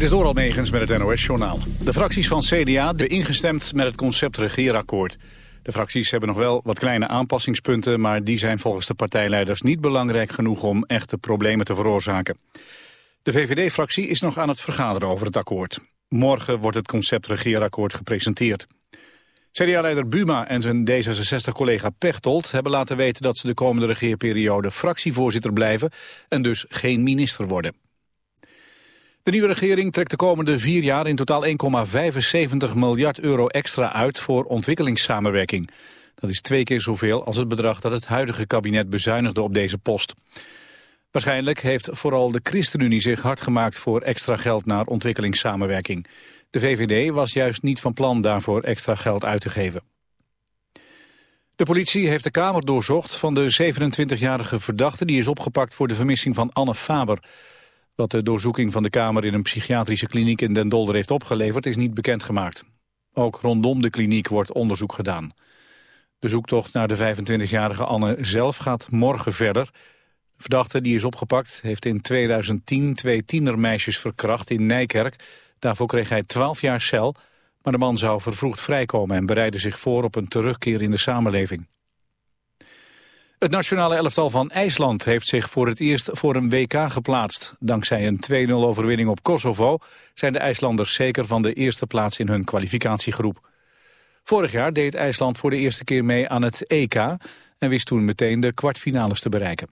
Dit is Doral Megens met het NOS-journaal. De fracties van CDA hebben ingestemd met het concept regeerakkoord. De fracties hebben nog wel wat kleine aanpassingspunten... maar die zijn volgens de partijleiders niet belangrijk genoeg om echte problemen te veroorzaken. De VVD-fractie is nog aan het vergaderen over het akkoord. Morgen wordt het concept regeerakkoord gepresenteerd. CDA-leider Buma en zijn D66-collega Pechtold hebben laten weten dat ze de komende regeerperiode fractievoorzitter blijven en dus geen minister worden. De nieuwe regering trekt de komende vier jaar in totaal 1,75 miljard euro extra uit voor ontwikkelingssamenwerking. Dat is twee keer zoveel als het bedrag dat het huidige kabinet bezuinigde op deze post. Waarschijnlijk heeft vooral de ChristenUnie zich hard gemaakt voor extra geld naar ontwikkelingssamenwerking. De VVD was juist niet van plan daarvoor extra geld uit te geven. De politie heeft de kamer doorzocht van de 27-jarige verdachte... die is opgepakt voor de vermissing van Anne Faber. Wat de doorzoeking van de kamer in een psychiatrische kliniek in Den Dolder heeft opgeleverd... is niet bekendgemaakt. Ook rondom de kliniek wordt onderzoek gedaan. De zoektocht naar de 25-jarige Anne zelf gaat morgen verder. De verdachte die is opgepakt heeft in 2010 twee tienermeisjes verkracht in Nijkerk... Daarvoor kreeg hij 12 jaar cel, maar de man zou vervroegd vrijkomen en bereidde zich voor op een terugkeer in de samenleving. Het nationale elftal van IJsland heeft zich voor het eerst voor een WK geplaatst. Dankzij een 2-0 overwinning op Kosovo zijn de IJslanders zeker van de eerste plaats in hun kwalificatiegroep. Vorig jaar deed IJsland voor de eerste keer mee aan het EK en wist toen meteen de kwartfinales te bereiken.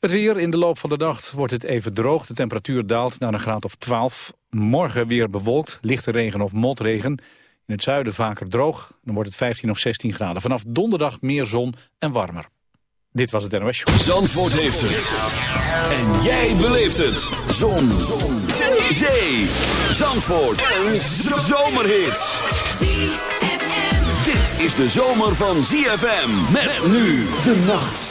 Het weer in de loop van de dag wordt het even droog. De temperatuur daalt naar een graad of 12. Morgen weer bewolkt, lichte regen of motregen. In het zuiden vaker droog, dan wordt het 15 of 16 graden. Vanaf donderdag meer zon en warmer. Dit was het NOS Show. Zandvoort heeft het. En jij beleeft het. Zon. zon. Zee. Zandvoort. Een zomerhit. Dit is de zomer van ZFM. Met nu de nacht.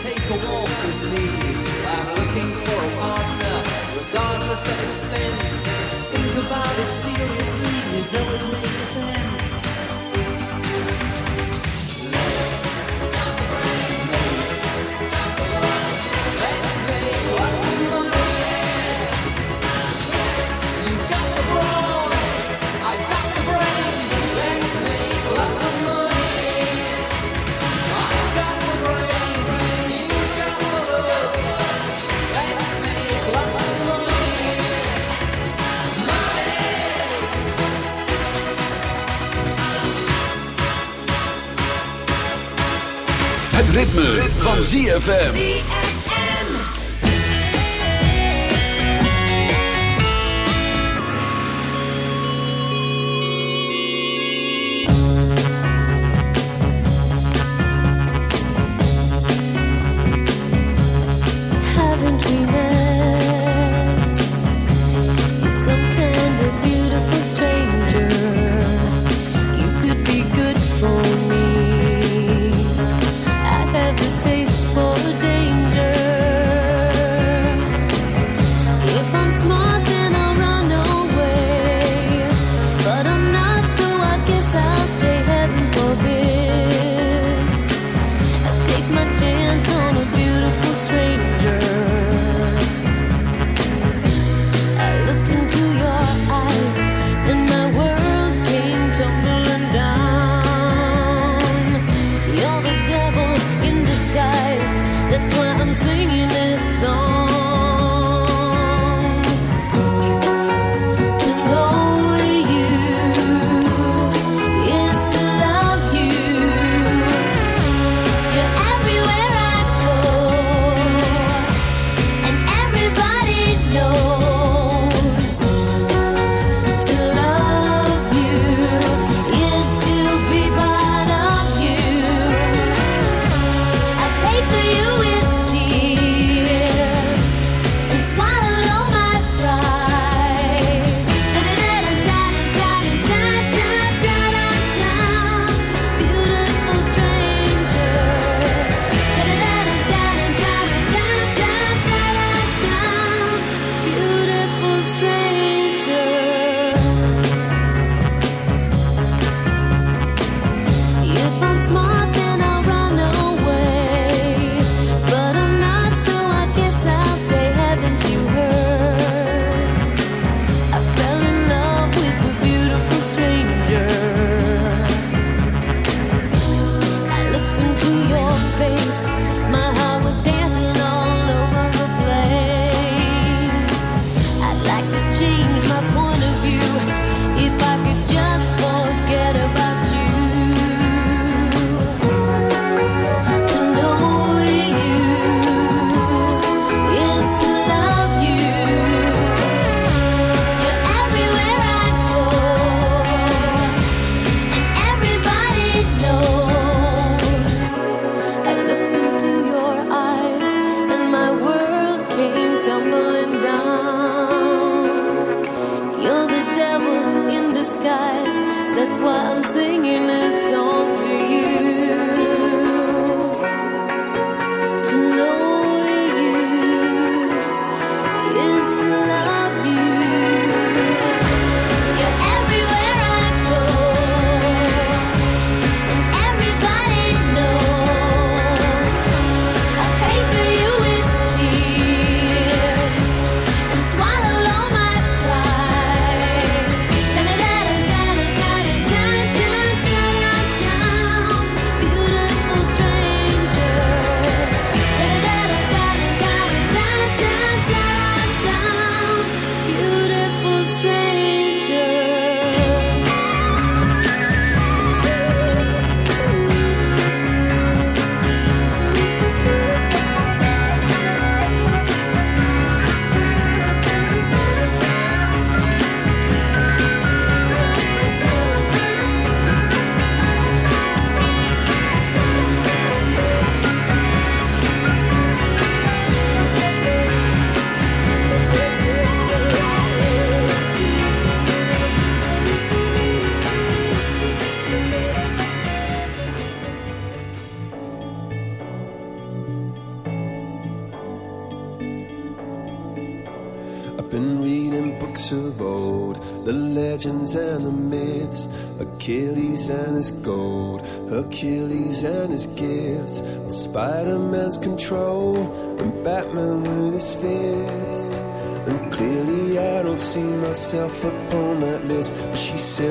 Van ZFM. taste for ritme, van ZFM. Myself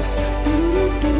this.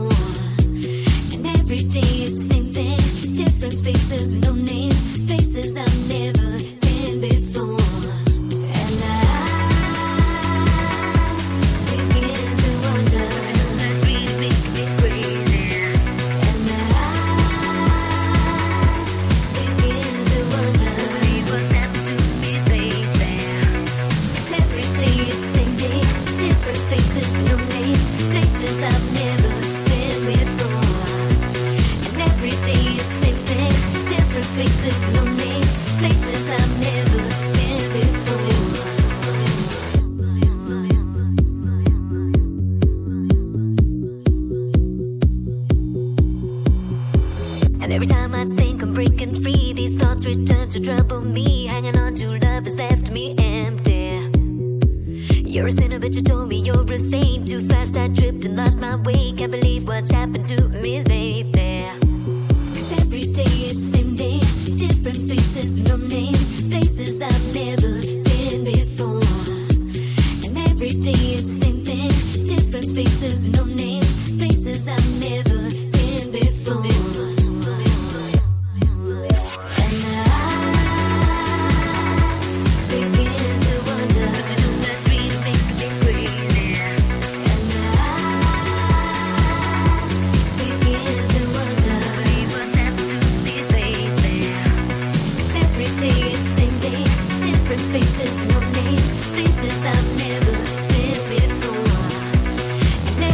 day, it's same thing. Different faces, no names, faces I've never.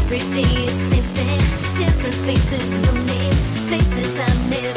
Every day it's different. Faces, names, places I've never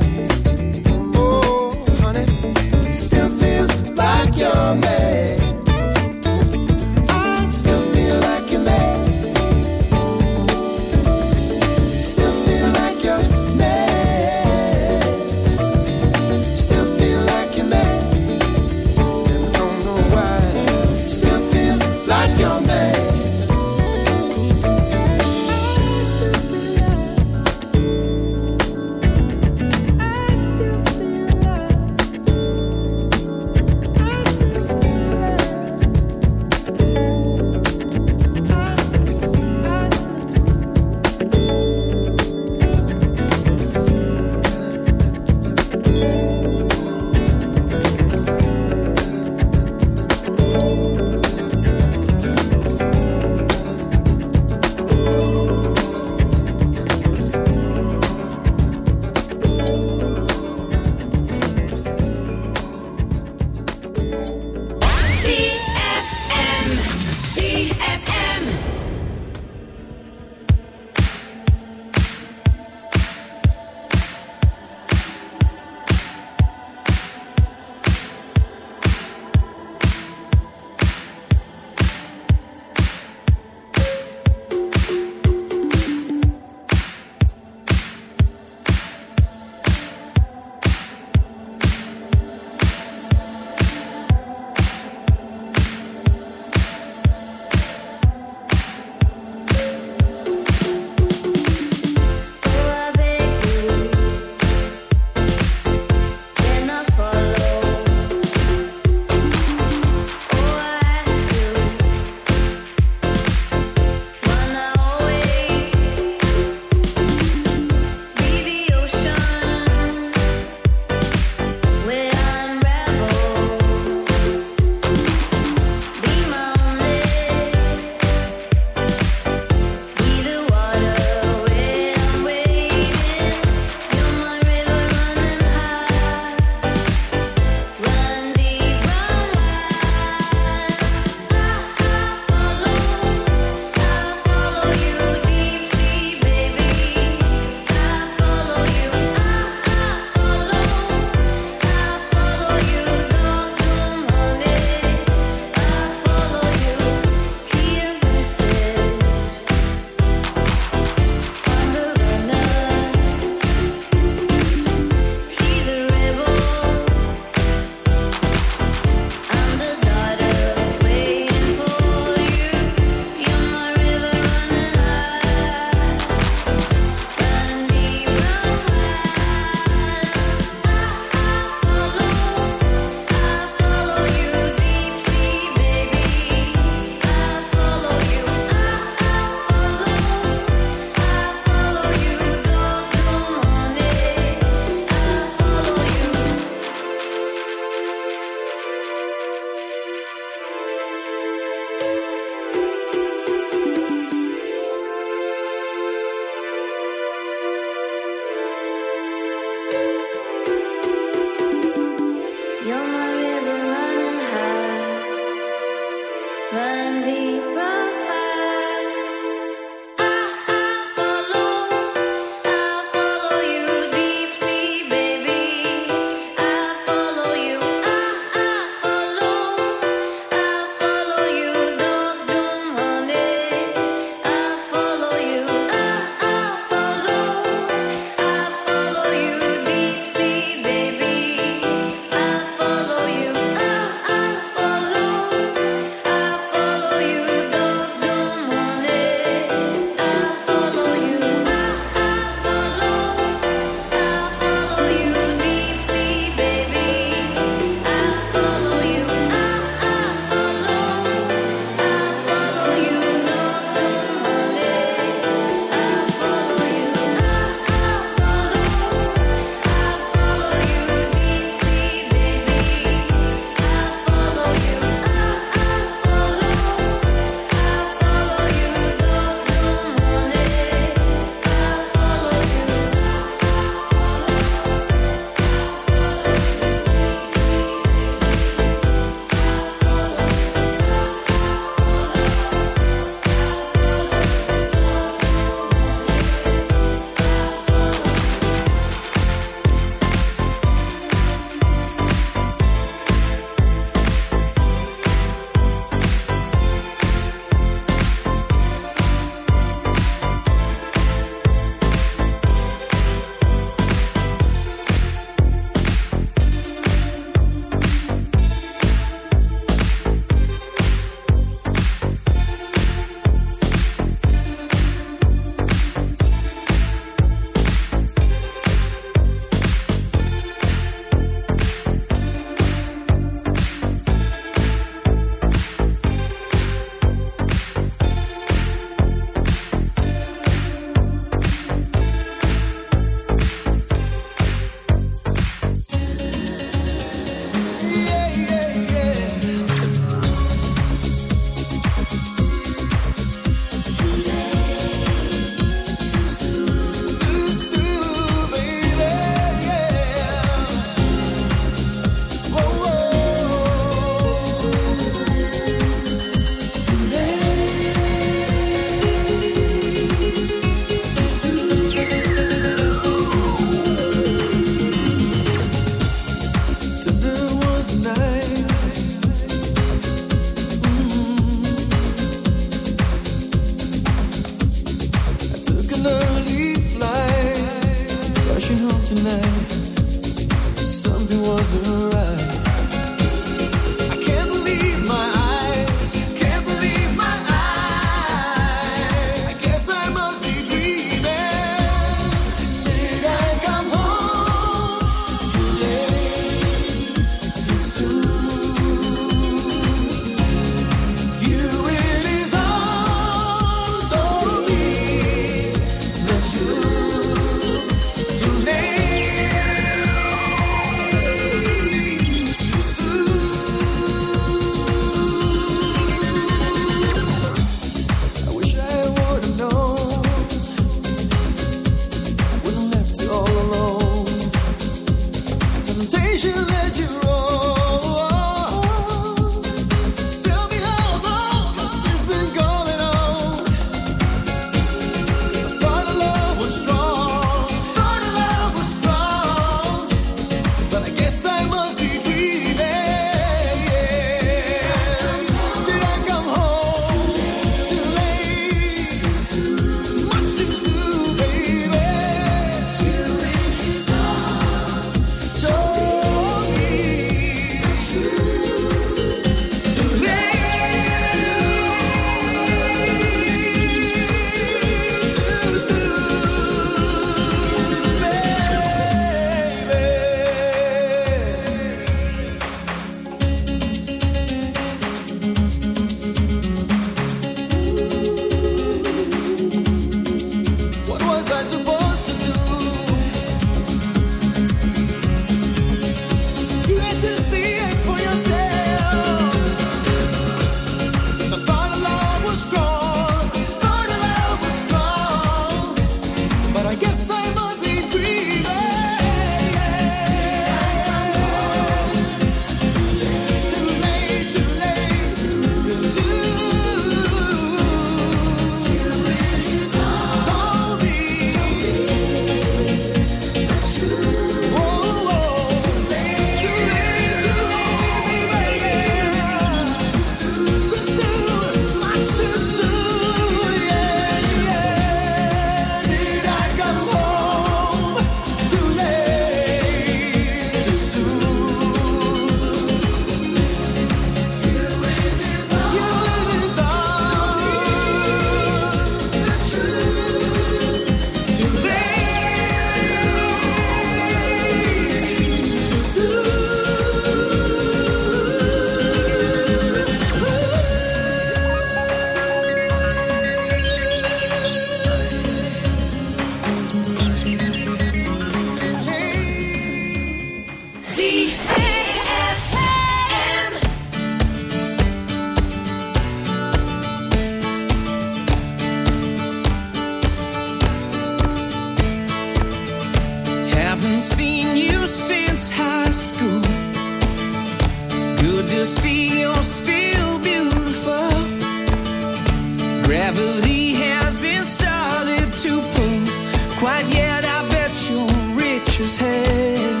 quite yet. I bet you're rich as hell.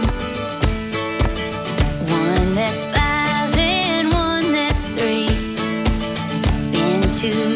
One that's five and one that's three. Been two.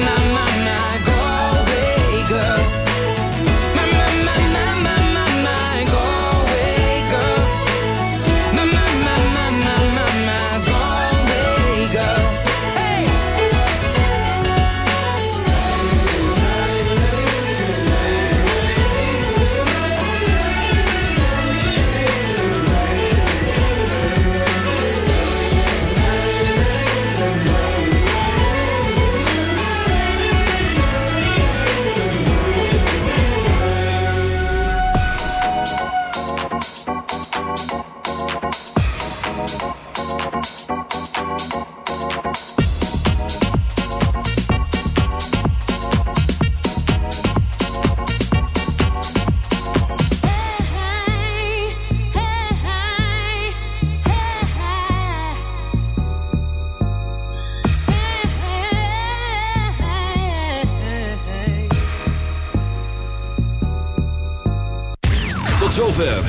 My,